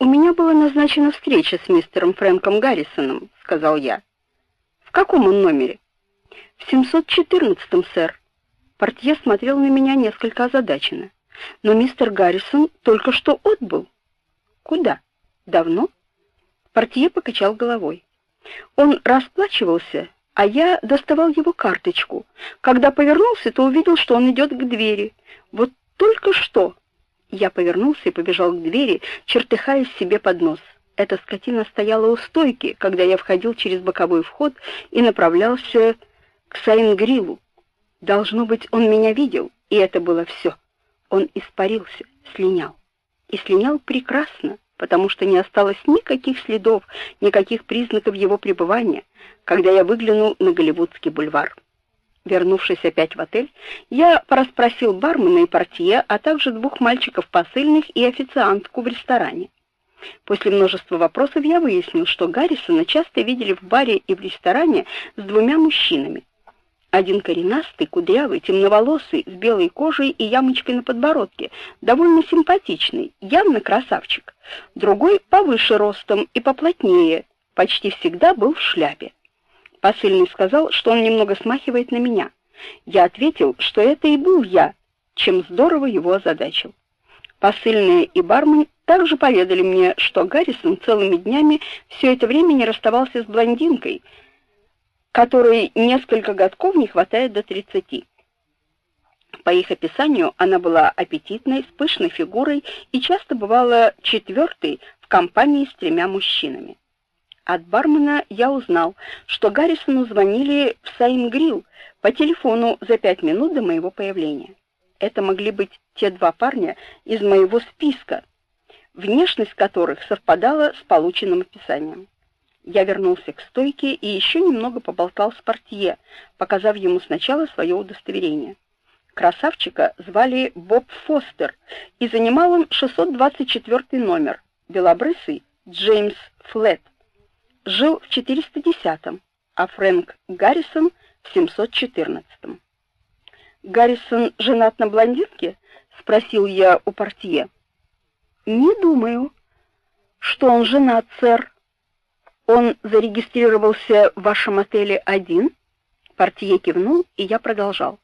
У меня была назначена встреча с мистером Фрэнком Гаррисоном, сказал я. В каком он номере? В 714-м, сэр. Портье смотрел на меня несколько озадаченно. Но мистер Гаррисон только что отбыл. Куда? Давно? Портье покачал головой. Он расплачивался, а я доставал его карточку. Когда повернулся, то увидел, что он идет к двери. Вот только что. Я повернулся и побежал к двери, чертыхаясь себе под нос. Эта скотина стояла у стойки, когда я входил через боковой вход и направлялся к Сайнгрилу. Должно быть, он меня видел, и это было все. Он испарился, слинял. И слинял прекрасно, потому что не осталось никаких следов, никаких признаков его пребывания, когда я выглянул на Голливудский бульвар. Вернувшись опять в отель, я порасспросил бармена и портье, а также двух мальчиков посыльных и официантку в ресторане. После множества вопросов я выяснил, что Гаррисона часто видели в баре и в ресторане с двумя мужчинами. Один коренастый, кудрявый, темноволосый, с белой кожей и ямочкой на подбородке, довольно симпатичный, явно красавчик. Другой повыше ростом и поплотнее, почти всегда был в шляпе. Посыльный сказал, что он немного смахивает на меня. Я ответил, что это и был я, чем здорово его озадачил. Посыльные и бармен также поведали мне, что Гаррисон целыми днями все это время не расставался с блондинкой, которой несколько годков не хватает до тридцати. По их описанию, она была аппетитной, с пышной фигурой и часто бывала четвертой в компании с тремя мужчинами. От бармена я узнал, что Гаррисону звонили в Сайнгрилл по телефону за пять минут до моего появления. Это могли быть те два парня из моего списка, внешность которых совпадала с полученным описанием. Я вернулся к стойке и еще немного поболтал с портье, показав ему сначала свое удостоверение. Красавчика звали Боб Фостер, и занимал он 624 номер. Белобрысый Джеймс Флет. Жил в 410-м, а Фрэнк Гаррисон в 714-м. Гаррисон женат на блондинке? спросил я у портье. Не думаю, что он женат, сэр. Он зарегистрировался в вашем отеле один? Портье кивнул, и я продолжал.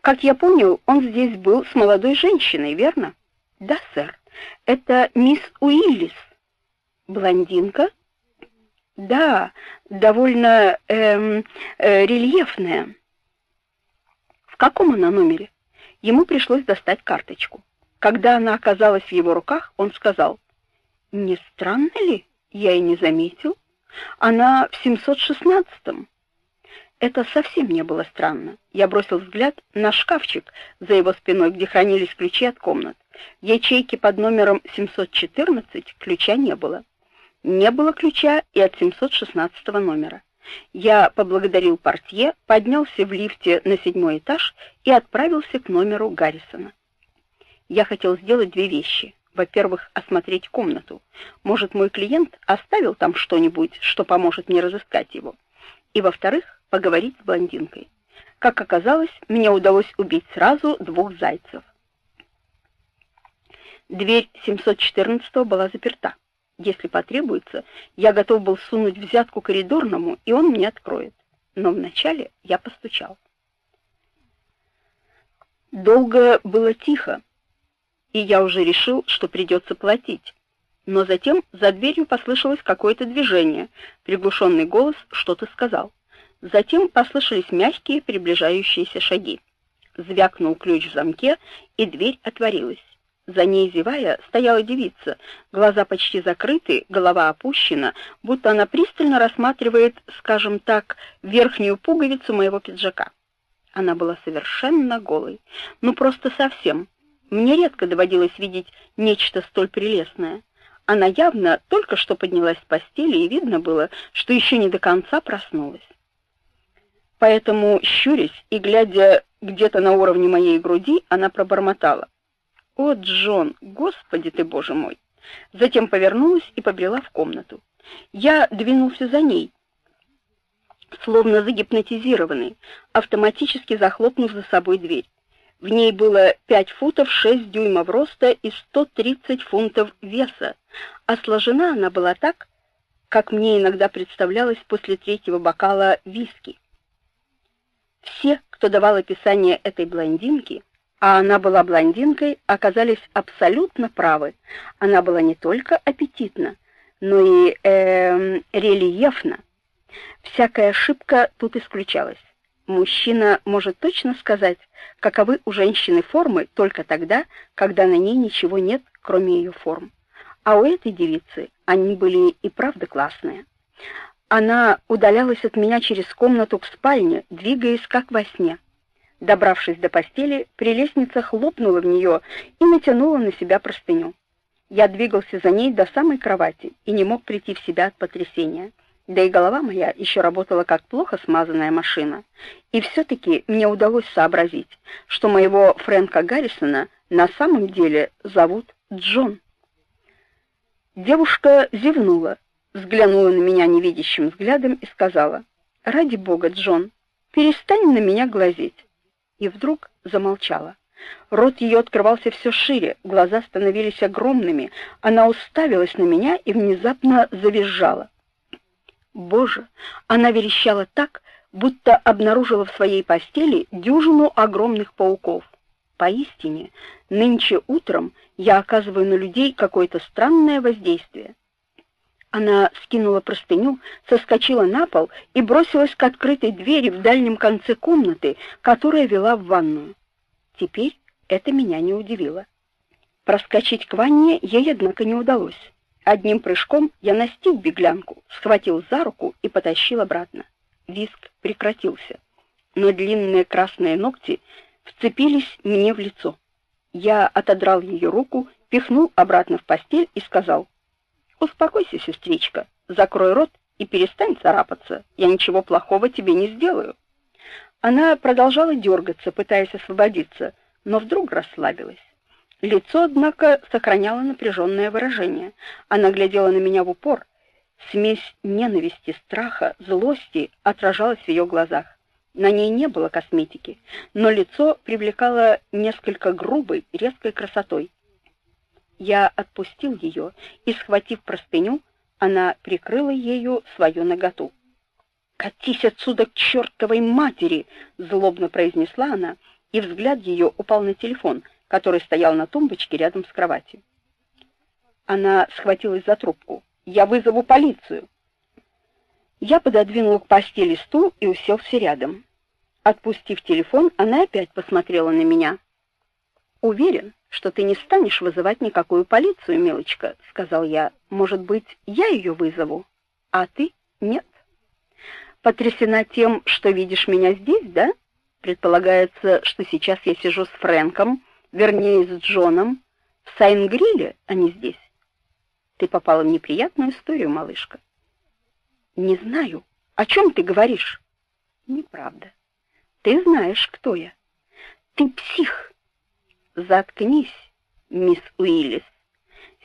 Как я понял, он здесь был с молодой женщиной, верно? Да, сэр. Это мисс Уиллис. Блондинка? Да, довольно эм, э, рельефная каком она номере? Ему пришлось достать карточку. Когда она оказалась в его руках, он сказал: "Не странно ли? Я и не заметил. Она в 716-м". Это совсем не было странно. Я бросил взгляд на шкафчик за его спиной, где хранились ключи от комнат. В ячейке под номером 714 ключа не было. Не было ключа и от 716 номера. Я поблагодарил портье, поднялся в лифте на седьмой этаж и отправился к номеру Гаррисона. Я хотел сделать две вещи. Во-первых, осмотреть комнату. Может, мой клиент оставил там что-нибудь, что поможет мне разыскать его. И во-вторых, поговорить с блондинкой. Как оказалось, мне удалось убить сразу двух зайцев. Дверь 714 была заперта. Если потребуется, я готов был сунуть взятку коридорному, и он мне откроет. Но вначале я постучал. Долго было тихо, и я уже решил, что придется платить. Но затем за дверью послышалось какое-то движение. Приглушенный голос что-то сказал. Затем послышались мягкие приближающиеся шаги. Звякнул ключ в замке, и дверь отворилась. За ней, зевая, стояла девица, глаза почти закрыты, голова опущена, будто она пристально рассматривает, скажем так, верхнюю пуговицу моего пиджака. Она была совершенно голой, ну просто совсем. Мне редко доводилось видеть нечто столь прелестное. Она явно только что поднялась с постели, и видно было, что еще не до конца проснулась. Поэтому, щурясь и глядя где-то на уровне моей груди, она пробормотала: о, Джон, господи ты, боже мой. Затем повернулась и побрела в комнату. Я двинулся за ней, словно загипнотизированный, автоматически захлопнув за собой дверь. В ней было 5 футов 6 дюймов роста и 130 фунтов веса, а сложена она была так, как мне иногда представлялось после третьего бокала виски. Все, кто давал описание этой блондинки, а она была блондинкой, оказались абсолютно правы. Она была не только аппетитна, но и э, рельефна. Всякая ошибка тут исключалась. Мужчина может точно сказать, каковы у женщины формы только тогда, когда на ней ничего нет, кроме ее форм. А у этой девицы они были и правда классные. Она удалялась от меня через комнату к спальне, двигаясь как во сне. Добравшись до постели, прелестница хлопнула в нее и натянула на себя простыню. Я двигался за ней до самой кровати и не мог прийти в себя от потрясения. Да и голова моя еще работала как плохо смазанная машина. И все таки мне удалось сообразить, что моего Фрэнка Гаррисона на самом деле зовут Джон. Девушка зевнула, взглянула на меня невидящим взглядом и сказала: "Ради бога, Джон, перестань на меня глазеть" и вдруг замолчала. Рот ее открывался все шире, глаза становились огромными. Она уставилась на меня и внезапно завизжала. Боже, она верещала так, будто обнаружила в своей постели дюжину огромных пауков. Поистине, нынче утром я оказываю на людей какое-то странное воздействие. Она скинула простыню, соскочила на пол и бросилась к открытой двери в дальнем конце комнаты, которая вела в ванную. Теперь это меня не удивило. Проскочить к ванне ей однако не удалось. Одним прыжком я настиг беглянку, схватил за руку и потащил обратно. Виск прекратился, но длинные красные ногти вцепились мне в лицо. Я отодрал ее руку, пихнул обратно в постель и сказал: Успокойся, сестричка, закрой рот и перестань царапаться. Я ничего плохого тебе не сделаю. Она продолжала дергаться, пытаясь освободиться, но вдруг расслабилась. Лицо, однако, сохраняло напряженное выражение. Она глядела на меня в упор. Смесь ненависти, страха, злости отражалась в ее глазах. На ней не было косметики, но лицо привлекало несколько грубой, резкой красотой. Я отпустил ее, и схватив простыню, она прикрыла ею свою наготу. "Катись отсюда к чертовой матери", злобно произнесла она, и взгляд ее упал на телефон, который стоял на тумбочке рядом с кроватью. Она схватилась за трубку. "Я вызову полицию". Я пододвинул к постели стул и уселся рядом. Отпустив телефон, она опять посмотрела на меня. Уверен, что ты не станешь вызывать никакую полицию, милочка, сказал я. Может быть, я ее вызову, а ты нет. Потрясена тем, что видишь меня здесь, да? Предполагается, что сейчас я сижу с Фрэнком, вернее, с Джоном в Сайнгриле, а не здесь. Ты попала в неприятную историю, малышка. Не знаю. О чем ты говоришь? Неправда. Ты знаешь, кто я. Ты псих. Заткнись, мисс Уиллис.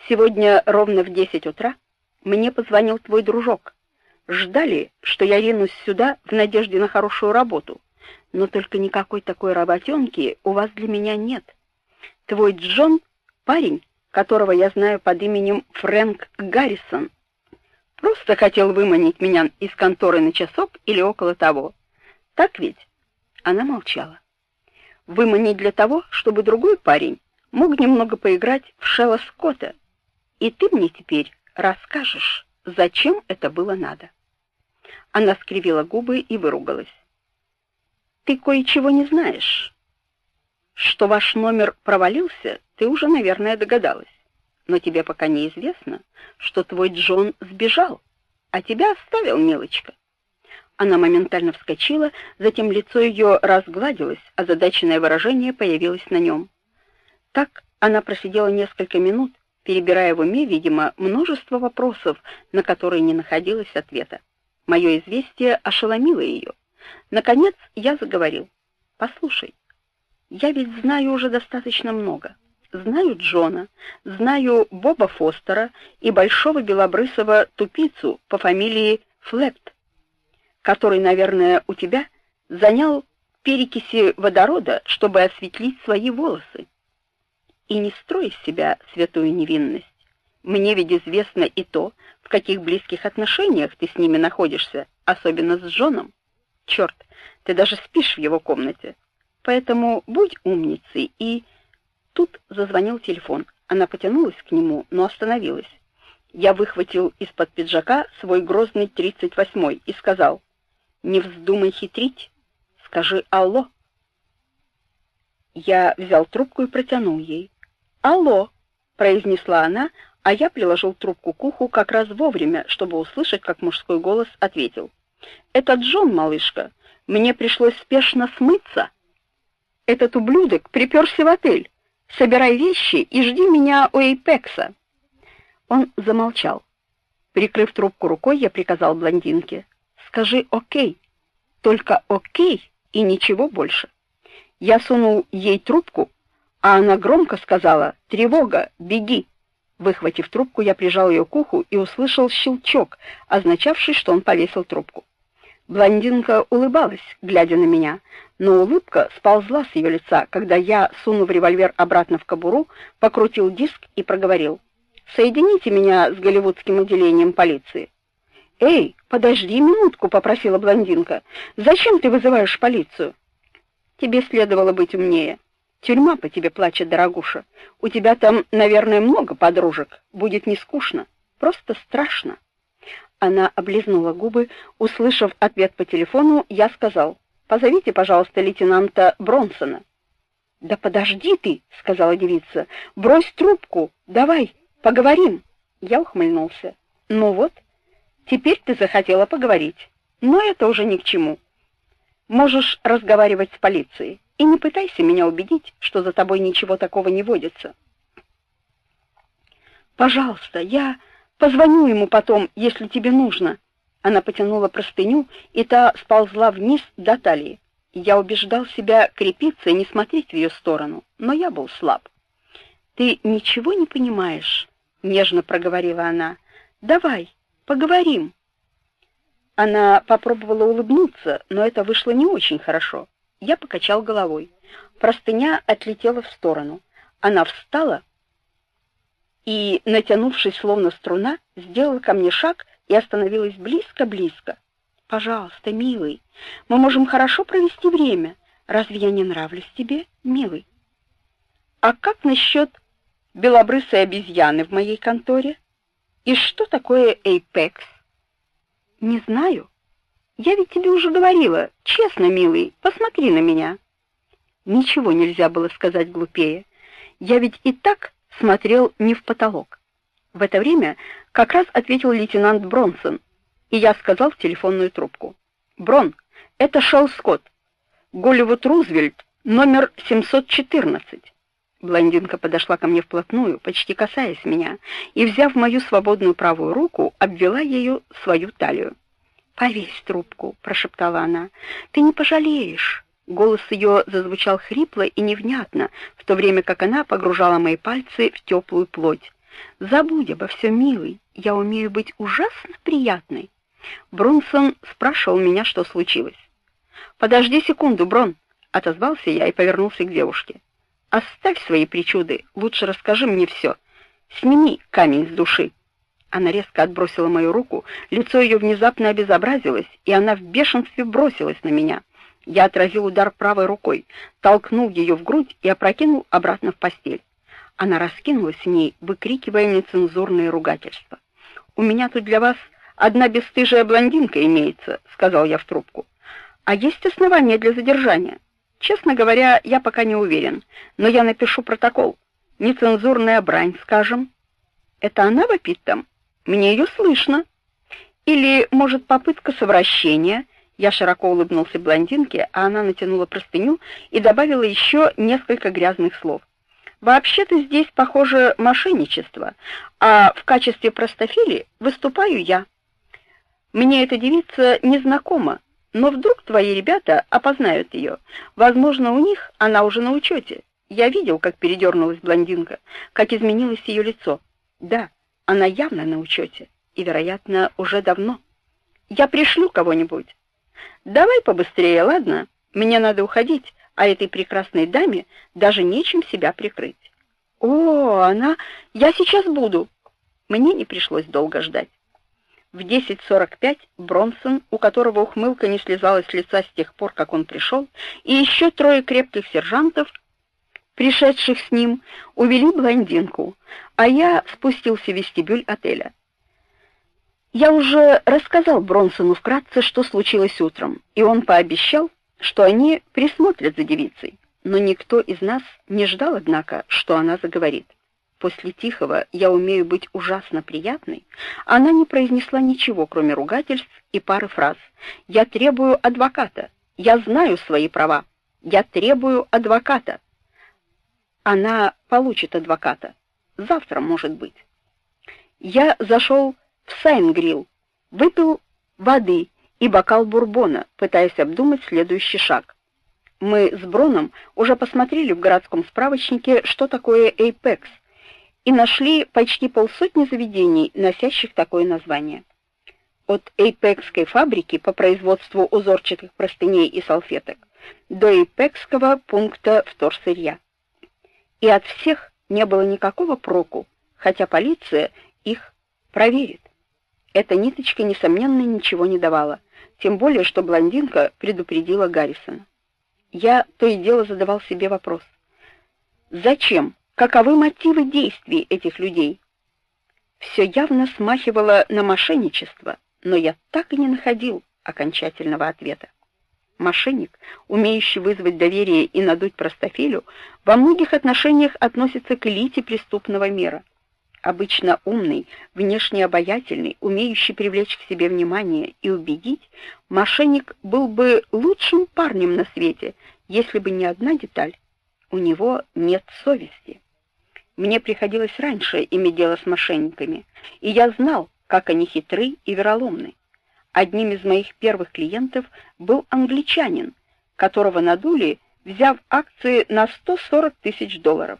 Сегодня ровно в десять утра мне позвонил твой дружок. Ждали, что я ринусь сюда в надежде на хорошую работу. Но только никакой такой работенки у вас для меня нет. Твой Джон парень, которого я знаю под именем Фрэнк Гаррисон. Просто хотел выманить меня из конторы на часок или около того. Так ведь? Она молчала выманить для того, чтобы другой парень мог немного поиграть в Шелла Скотта. И ты мне теперь расскажешь, зачем это было надо. Она скривила губы и выругалась. Ты кое-чего не знаешь. Что ваш номер провалился, ты уже, наверное, догадалась. Но тебе пока неизвестно, что твой Джон сбежал, а тебя оставил, милочка. Она моментально вскочила, затем лицо ее разгладилось, а задаченное выражение появилось на нем. Так она просидела несколько минут, перебирая в уме, видимо, множество вопросов, на которые не находилось ответа. Мое известие ошеломило ее. Наконец я заговорил. Послушай, я ведь знаю уже достаточно много. Знаю Джона, знаю Боба Фостера и большого белобрысого тупицу по фамилии Флепт который, наверное, у тебя занял перекиси водорода, чтобы осветлить свои волосы. И не строй из себя святую невинность. Мне ведь известно и то, в каких близких отношениях ты с ними находишься, особенно с Джоном. Черт, ты даже спишь в его комнате. Поэтому будь умницей и Тут зазвонил телефон. Она потянулась к нему, но остановилась. Я выхватил из-под пиджака свой грозный 38-й и сказал: "Не вздумай хитрить, скажи алло". Я взял трубку и протянул ей. "Алло", произнесла она, а я приложил трубку к уху как раз вовремя, чтобы услышать, как мужской голос ответил: "Это Джон, малышка. Мне пришлось спешно смыться. Этот ублюдок приперся в отель. Собирай вещи и жди меня у Эйпекса. Он замолчал. Прикрыв трубку рукой, я приказал блондинке: "Скажи о'кей. Только о'кей и ничего больше". Я сунул ей трубку, а она громко сказала: "Тревога, беги". Выхватив трубку, я прижал ее к уху и услышал щелчок, означавший, что он повесил трубку. Блондинка улыбалась, глядя на меня, но улыбка сползла с ее лица, когда я, сунув револьвер обратно в кобуру, покрутил диск и проговорил: "Соедините меня с голливудским отделением полиции". "Эй, подожди минутку", попросила блондинка. "Зачем ты вызываешь полицию?" "Тебе следовало быть умнее. Тюрьма по тебе плачет, дорогуша. У тебя там, наверное, много подружек. Будет не скучно, просто страшно". Она облизнула губы, услышав ответ по телефону, я сказал: "Позовите, пожалуйста, лейтенанта Бронсона". "Да подожди ты", сказала девица. "Брось трубку. Давай, поговорим". Я ухмыльнулся. "Ну вот, теперь ты захотела поговорить. Но это уже ни к чему. Можешь разговаривать с полицией и не пытайся меня убедить, что за тобой ничего такого не водится". "Пожалуйста, я Позвоню ему потом, если тебе нужно. Она потянула простыню, и та сползла вниз до талии. Я убеждал себя крепиться и не смотреть в ее сторону, но я был слаб. Ты ничего не понимаешь, нежно проговорила она. Давай, поговорим. Она попробовала улыбнуться, но это вышло не очень хорошо. Я покачал головой. Простыня отлетела в сторону. Она встала, и, натянувшись словно струна, сделала ко мне шаг и остановилась близко-близко. Пожалуйста, милый, мы можем хорошо провести время. Разве я не нравлюсь тебе, милый? А как насчет белобрысой обезьяны в моей конторе? И что такое Apex? Не знаю. Я ведь тебе уже говорила. Честно, милый, посмотри на меня. Ничего нельзя было сказать глупее. Я ведь и так смотрел не в потолок. В это время как раз ответил лейтенант Бронсон, и я сказал в телефонную трубку: "Брон, это Шелл Скотт. Голливуд Рузвельт, номер 714". Блондинка подошла ко мне вплотную, почти касаясь меня, и, взяв мою свободную правую руку, обвела ею свою талию. "Повесь трубку", прошептала она. "Ты не пожалеешь". Голос ее зазвучал хрипло и невнятно, в то время как она погружала мои пальцы в теплую плоть. Забудь обо всем, милый. Я умею быть ужасно приятной. Бронсон спрашивал меня, что случилось. Подожди секунду, Брон, отозвался я и повернулся к девушке. Оставь свои причуды, лучше расскажи мне все. Сними камень с души. Она резко отбросила мою руку, лицо ее внезапно обезобразилось, и она в бешенстве бросилась на меня. Я отразил удар правой рукой, толкнул ее в грудь и опрокинул обратно в постель. Она раскинулась в ней, выкрикивая нецензурные ругательства. У меня тут для вас одна бесстыжая блондинка имеется, сказал я в трубку. А есть основания для задержания. Честно говоря, я пока не уверен, но я напишу протокол. Нецензурная брань, скажем. Это она вопит там? Мне ее слышно. Или, может, попытка совращения? Я широко улыбнулся блондинке, а она натянула простыню и добавила еще несколько грязных слов. Вообще-то здесь, похоже, мошенничество, а в качестве простофили выступаю я. Мне эта девица не знакома, но вдруг твои ребята опознают ее. Возможно, у них она уже на учете. Я видел, как передернулась блондинка, как изменилось ее лицо. Да, она явно на учете, и, вероятно, уже давно. Я пришлю кого-нибудь. Давай побыстрее, ладно? Мне надо уходить, а этой прекрасной даме даже нечем себя прикрыть. О, она... Я сейчас буду. Мне не пришлось долго ждать. В 10:45 Бронсон, у которого ухмылка не слезала с лица с тех пор, как он пришел, и еще трое крепких сержантов, пришедших с ним, увели блондинку, а я спустился в вестибюль отеля. Я уже рассказал Бронсону вкратце, что случилось утром, и он пообещал, что они присмотрят за девицей. Но никто из нас не ждал, однако, что она заговорит. После тихого «я умею быть ужасно приятной» она не произнесла ничего, кроме ругательств и пары фраз. «Я требую адвоката. Я знаю свои права. Я требую адвоката». Она получит адвоката. Завтра, может быть. Я зашел в Сайнгрилл, выпил воды и бокал бурбона, пытаясь обдумать следующий шаг. Мы с Броном уже посмотрели в городском справочнике, что такое Apex — и нашли почти полсотни заведений, носящих такое название. От Эйпекской фабрики по производству узорчатых простыней и салфеток до Эйпекского пункта вторсырья. И от всех не было никакого проку, хотя полиция их проверит. Эта ниточка несомненно ничего не давала, тем более что блондинка предупредила Гаррисона. Я то и дело задавал себе вопрос: зачем Каковы мотивы действий этих людей? Все явно смахивало на мошенничество, но я так и не находил окончательного ответа. Мошенник, умеющий вызвать доверие и надуть простофилю, во многих отношениях относится к элите преступного мира. Обычно умный, внешне обаятельный, умеющий привлечь к себе внимание и убедить, мошенник был бы лучшим парнем на свете, если бы не одна деталь: у него нет совести. Мне приходилось раньше иметь дело с мошенниками, и я знал, как они хитры и вероломны. Одним из моих первых клиентов был англичанин, которого надули, взяв акции на 140 тысяч долларов.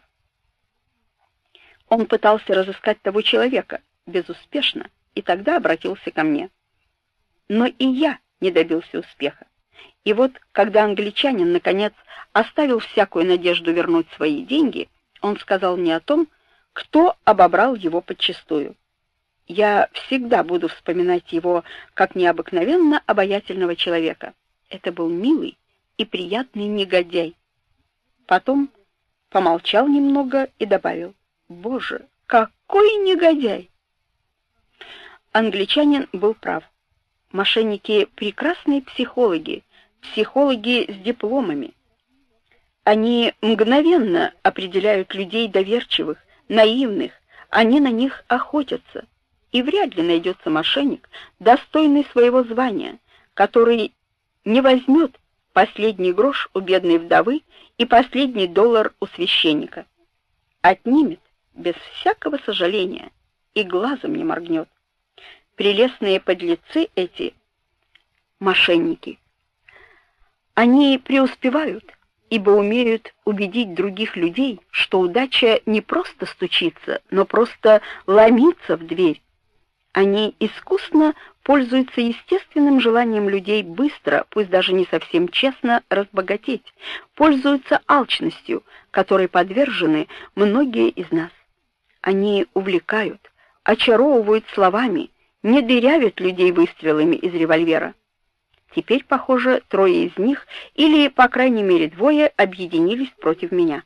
Он пытался разыскать того человека, безуспешно, и тогда обратился ко мне. Но и я не добился успеха. И вот, когда англичанин наконец оставил всякую надежду вернуть свои деньги, он сказал мне о том, кто обобрал его подчистую. Я всегда буду вспоминать его как необыкновенно обаятельного человека. Это был милый и приятный негодяй. Потом помолчал немного и добавил: "Боже, какой негодяй!" Англичанин был прав. Мошенники прекрасные психологи, психологи с дипломами. Они мгновенно определяют людей доверчивых, наивных, они на них охотятся. И вряд ли найдется мошенник, достойный своего звания, который не возьмет последний грош у бедной вдовы и последний доллар у священника. Отнимет без всякого сожаления и глазом не моргнет. Прелестные подлецы эти мошенники. Они преуспевают, ибо умеют убедить других людей, что удача не просто стучится, но просто ломится в дверь. Они искусно пользуются естественным желанием людей быстро, пусть даже не совсем честно, разбогатеть, пользуются алчностью, которой подвержены многие из нас. Они увлекают, очаровывают словами, не дырявят людей выстрелами из револьвера. Теперь, похоже, трое из них, или, по крайней мере, двое, объединились против меня.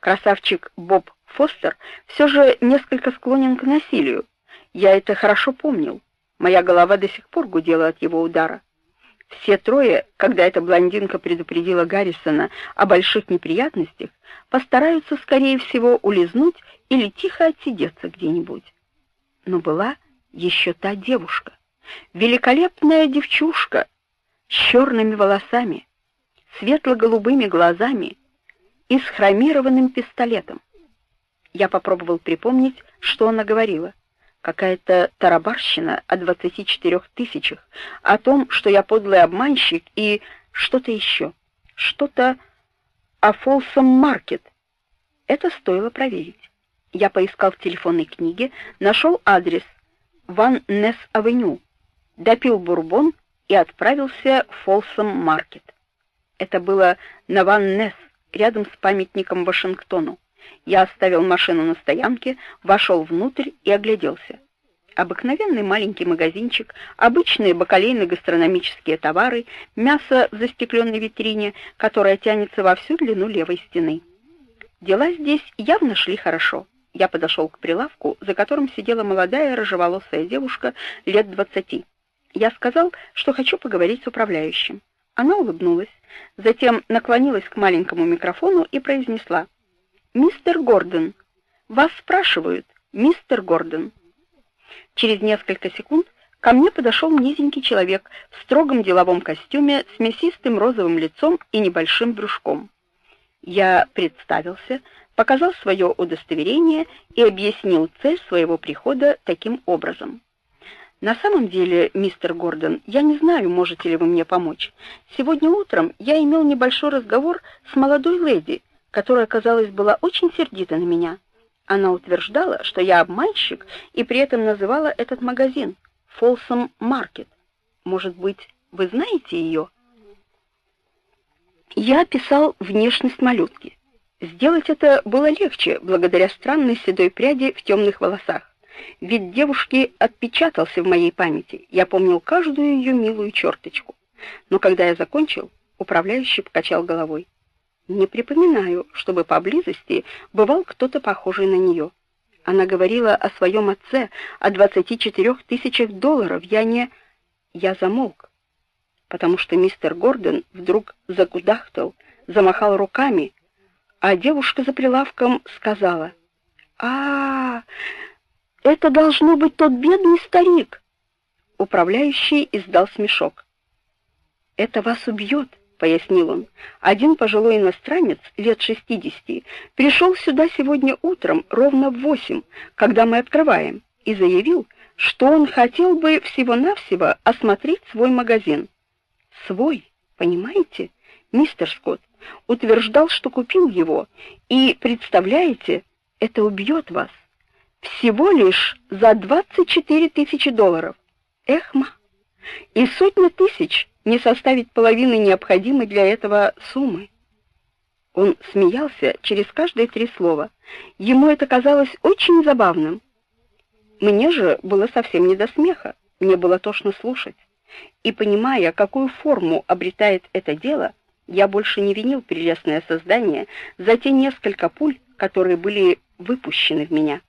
Красавчик Боб Фостер все же несколько склонен к насилию. Я это хорошо помнил. Моя голова до сих пор гудела от его удара. Все трое, когда эта блондинка предупредила Гаррисона о больших неприятностях, постараются скорее всего улизнуть или тихо отсидеться где-нибудь. Но была еще та девушка, великолепная девчушка, черными волосами, светло-голубыми глазами и с хромированным пистолетом. Я попробовал припомнить, что она говорила. Какая-то тарабарщина о двадцати четырех тысячах, о том, что я подлый обманщик и что-то еще. Что-то о Фолсом Маркет. Это стоило проверить. Я поискал в телефонной книге, нашел адрес Ван Несс Авеню, допил бурбон и отправился в Фолсом Маркет. Это было на Ван Несс, рядом с памятником Вашингтону. Я оставил машину на стоянке, вошел внутрь и огляделся. Обыкновенный маленький магазинчик, обычные бакалейно-гастрономические товары, мясо в застекленной витрине, которая тянется во всю длину левой стены. Дела здесь явно шли хорошо. Я подошел к прилавку, за которым сидела молодая рыжеволосая девушка лет двадцати. Я сказал, что хочу поговорить с управляющим. Она улыбнулась, затем наклонилась к маленькому микрофону и произнесла: "Мистер Гордон, вас спрашивают, мистер Гордон". Через несколько секунд ко мне подошел низенький человек в строгом деловом костюме с мясистым розовым лицом и небольшим брюшком. Я представился, показал свое удостоверение и объяснил цель своего прихода таким образом. На самом деле, мистер Гордон, я не знаю, можете ли вы мне помочь. Сегодня утром я имел небольшой разговор с молодой леди, которая, казалось, была очень сердита на меня. Она утверждала, что я обманщик, и при этом называла этот магазин Folsom Market. Может быть, вы знаете ее?» Я описал внешность малютки. Сделать это было легче, благодаря странной седой пряди в темных волосах. Вид девушки отпечатался в моей памяти. Я помнил каждую ее милую черточку. Но когда я закончил, управляющий покачал головой. Не припоминаю, чтобы поблизости бывал кто-то похожий на нее. Она говорила о своем отце, о двадцати четырех тысячах долларов. Я не... Я замолк, потому что мистер Гордон вдруг закудахтал, замахал руками, а девушка за прилавком сказала, «А, -а, -а это должно быть тот бедный старик!» Управляющий издал смешок. «Это вас убьет!» пояснил он. Один пожилой иностранец лет шестидесяти пришел сюда сегодня утром ровно в восемь, когда мы открываем, и заявил, что он хотел бы всего-навсего осмотреть свой магазин. Свой, понимаете? Мистер Скотт утверждал, что купил его, и представляете, это убьет вас. Всего лишь за 24 тысячи долларов. Эхма. И сотни тысяч не составить половины необходимой для этого суммы. Он смеялся через каждые три слова. Ему это казалось очень забавным. Мне же было совсем не до смеха, мне было тошно слушать. И понимая, какую форму обретает это дело, я больше не винил прелестное создание за те несколько пуль, которые были выпущены в меня.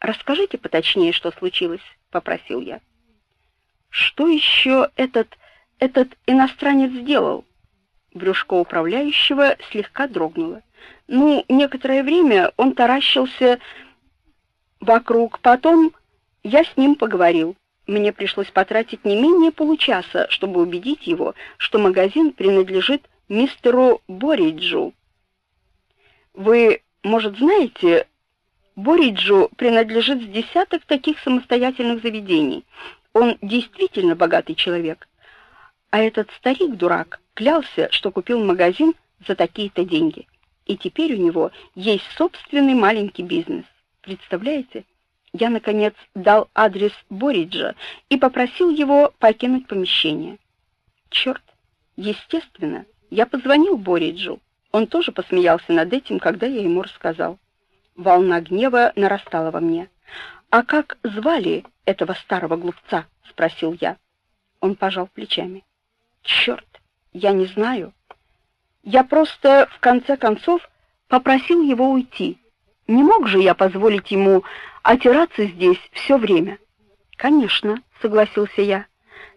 Расскажите поточнее, что случилось, попросил я. Что еще этот этот иностранец сделал? Брюшко управляющего слегка дрогнуло. Ну, некоторое время он таращился вокруг, потом я с ним поговорил. Мне пришлось потратить не менее получаса, чтобы убедить его, что магазин принадлежит мистеру Бориджу. Вы, может, знаете, Бориджу принадлежит с десяток таких самостоятельных заведений. Он действительно богатый человек. А этот старик-дурак клялся, что купил магазин за такие-то деньги. И теперь у него есть собственный маленький бизнес. Представляете? Я наконец дал адрес Бориджа и попросил его покинуть помещение. Черт! Естественно, я позвонил Бориджу. Он тоже посмеялся над этим, когда я ему рассказал. Волна гнева нарастала во мне. А как звали этого старого глупца? спросил я. Он пожал плечами. Черт, я не знаю. Я просто в конце концов попросил его уйти. Не мог же я позволить ему отираться здесь все время. Конечно, согласился я.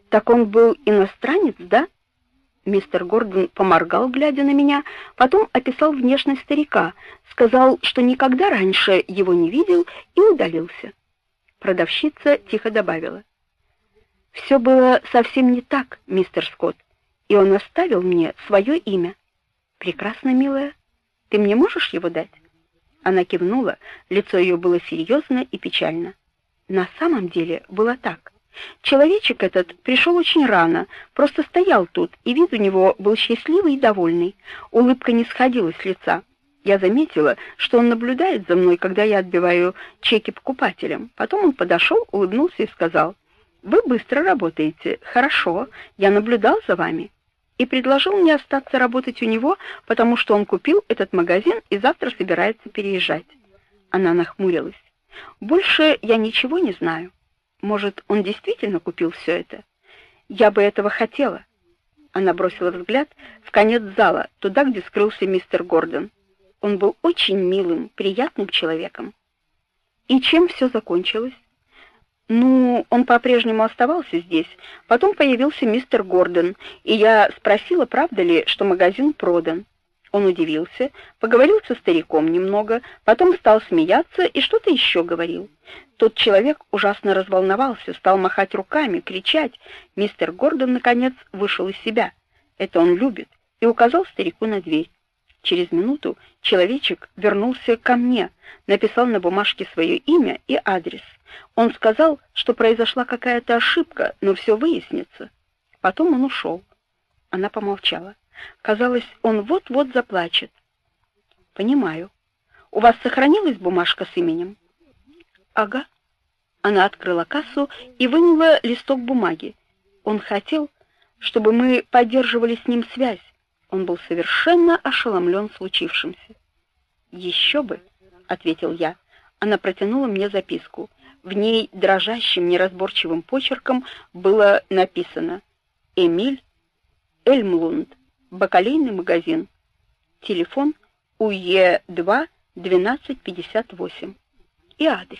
Так он был иностранец, да? Мистер Гордон поморгал, глядя на меня, потом описал внешность старика, сказал, что никогда раньше его не видел и удалился. Продавщица тихо добавила: все было совсем не так, мистер Скотт, и он оставил мне свое имя. Прекрасно, милая. Ты мне можешь его дать? Она кивнула, лицо ее было серьезно и печально. На самом деле было так. Человечек этот пришел очень рано, просто стоял тут, и вид у него был счастливый и довольный. Улыбка не сходила с лица. Я заметила, что он наблюдает за мной, когда я отбиваю чеки покупателям. Потом он подошел, улыбнулся и сказал: "Вы быстро работаете. Хорошо. Я наблюдал за вами". и предложил мне остаться работать у него, потому что он купил этот магазин и завтра собирается переезжать. Она нахмурилась. Больше я ничего не знаю. Может, он действительно купил все это? Я бы этого хотела. Она бросила взгляд в конец зала, туда, где скрылся мистер Гордон. Он был очень милым, приятным человеком. И чем все закончилось? Ну, он по-прежнему оставался здесь. Потом появился мистер Гордон, и я спросила, правда ли, что магазин продан. Он удивился, поговорил со стариком немного, потом стал смеяться и что-то еще говорил. Тот человек ужасно разволновался, стал махать руками, кричать. Мистер Гордон наконец вышел из себя. Это он любит, и указал старику на дверь. Через минуту человечек вернулся ко мне, написал на бумажке свое имя и адрес. Он сказал, что произошла какая-то ошибка, но все выяснится. Потом он ушел. Она помолчала. Казалось, он вот-вот заплачет. Понимаю. У вас сохранилась бумажка с именем? Ага. Она открыла кассу и вынула листок бумаги. Он хотел, чтобы мы поддерживали с ним связь. Он был совершенно ошеломлен случившимся. «Еще бы», — ответил я. Она протянула мне записку. В ней дрожащим, неразборчивым почерком было написано «Эмиль Эльмлунд, бакалейный магазин, телефон УЕ2 1258 и адрес.